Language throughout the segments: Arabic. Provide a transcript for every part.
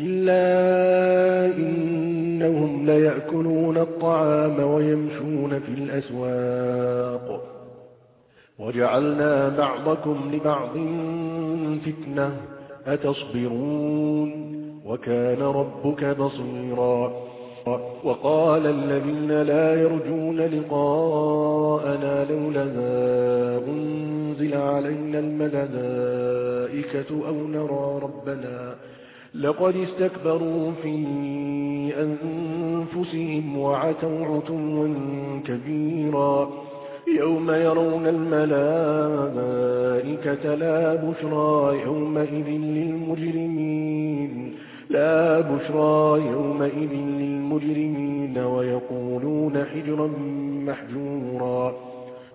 إلا إنهم ليأكلون الطعام ويمشون في الأسواق. وجعلنا بعضكم لبعض فتنة أتصبرون؟ وكان ربك بصيرا. وقال الذين لا يرجون لقاءنا لولا تنزل علينا الملائكة أو نرى ربنا لقد استكبروا في أنفسهم وعتوا عتوا كبيرا. يوم يرون الملائكة لا بشرى يومئذ للمجرمين. لا بشرى يومئذ للمجرمين ويقولون حجرا محجورا.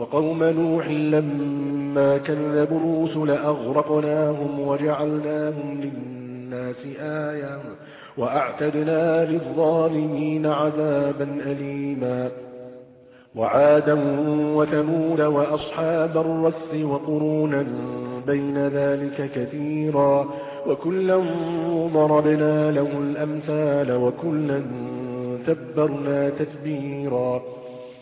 وقوم نوح لما كذبوا الرسل أغرقناهم وجعلناهم للناس آية وأعتدنا للظالمين عذابا أليما. وعادا وثمود وأصحاب الرس وقرونا بين ذلك كثيرا. وكلا ضربنا له الأمثال وكلا تبرنا تتبيرا.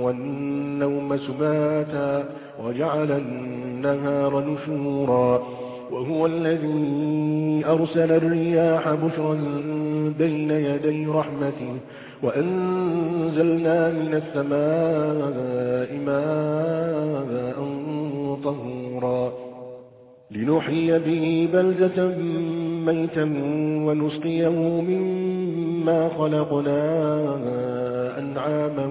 والنوم سباتا وجعل النهار نشورا وهو الذي أرسل الرياح بشرا بين يدي رحمته وأنزلنا من السماء ماء طهورا لنحيي به بلدة ميتا ونسقيه مما خلقنا أنعاما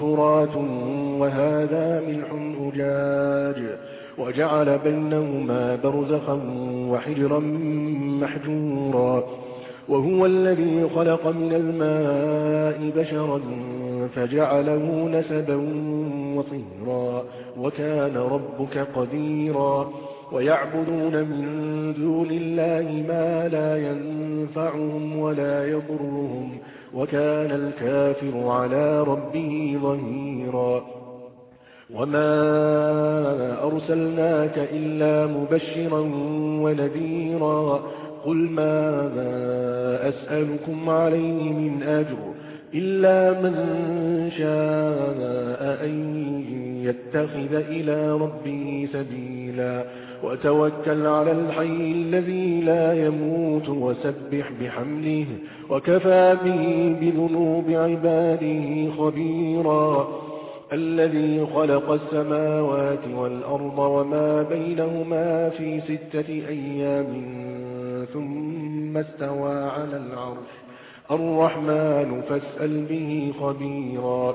فرات وهذا ملح أجاج وجعل بينهما برزخا وحجرا محجورا. وهو الذي خلق من الماء بشرا فجعله نسبا وطهرا وكان ربك قديرا. ويعبدون من دون الله ما لا ينفعهم ولا يضرهم. وكان الكافر على ربه ظهيرا. وما أرسلناك إلا مبشرا ونذيرا. قل ماذا أسألكم عليه من أجر إلا من شاء أن يتخذ إلى ربه سبيلا. وتوكل على الحي الذي لا يموت وسبح بحمله وكفى به بذنوب عباده خبيرا. الذي خلق السماوات والأرض وما بينهما في ستة أيام ثم استوى على العرش. الرحمن فاسأل به خبيرا.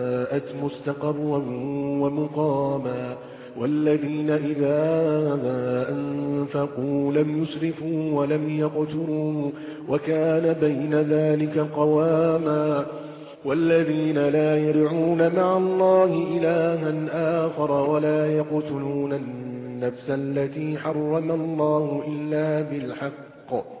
مستقرا ومقاما والذين إذا أنفقوا لم يسرفوا ولم يقتروا وكان بين ذلك قواما والذين لا يرعون مع الله إلها آخر ولا يقتلون النفس التي حرم الله إلا بالحق